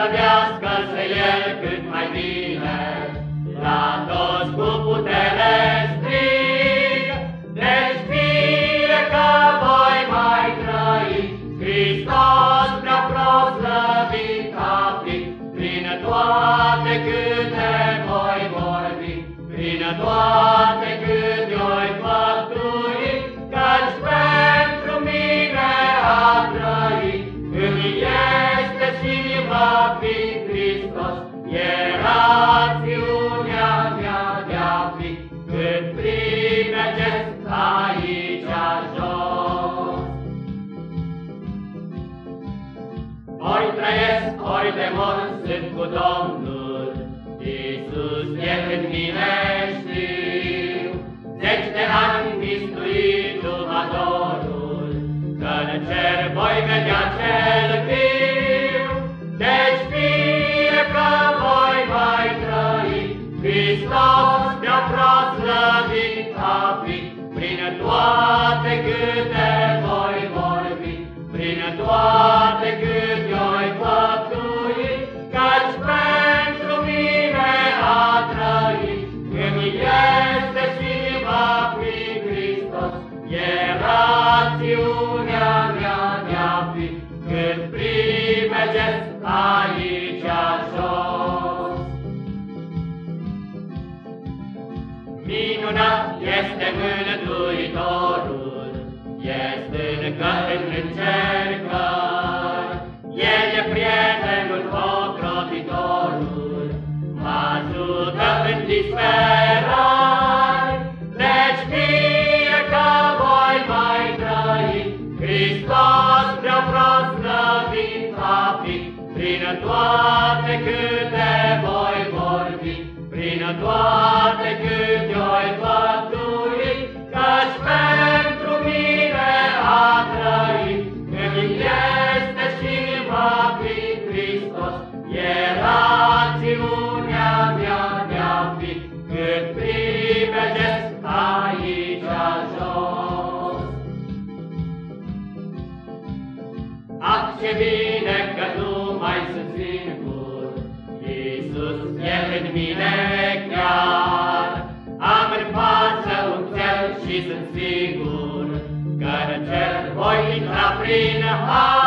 Proslăvească-se El cât mai bine, la toți cu putere strig. Deci fie că voi mai trăi, Hristos prea proslăvit aptic, prin toate câte voi vorbi, prin toate câte oi făptui, căci pentru mine a trăit, îmi este și va fi Hristos, e rațiunea mea de-a fi, cât primegesc aici jos. Ori trăiesc, ori de mor sunt cu Domnul, Iisus e în mine știu. Zeci de ani mistuit Dumneatorul, Că în cer voi vedea Hristos mi-a proslăvit apii, Prin toate câte voi vorbi, Prin toate câte oi făptui, Căci pentru mine a trăit, Îmi este și va fi Hristos, E rațiunea Mântuitorul, este încă în încercări. El e prietenul ocrotitorul, mă ajută în disperări. Deci fie că voi mai trăi, Hristos prea proslăvit a fi, prin toate câte voi vorbi, prin toate ce bine că nu mai sunt singur, Iisus e în mine chiar. Am în față un cel și sunt sigur, Că în cer voi intra prin har.